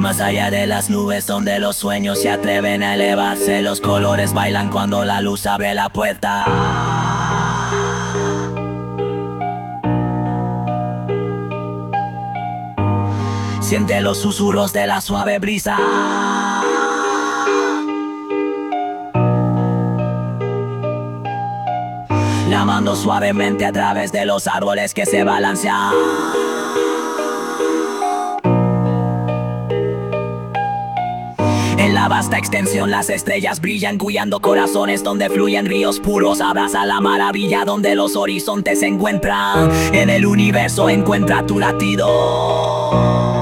Más allá de las nubes donde los sueños se atreven a elevarse Los colores bailan cuando la luz abre la puerta. Siente los susurros de la suave brisa. Llamando suavemente a través de los árboles que se balancean En la vasta extensión las estrellas brillan guiando corazones donde fluyen ríos puros. Abraza la maravilla donde los horizontes se encuentran. En el universo encuentra tu latido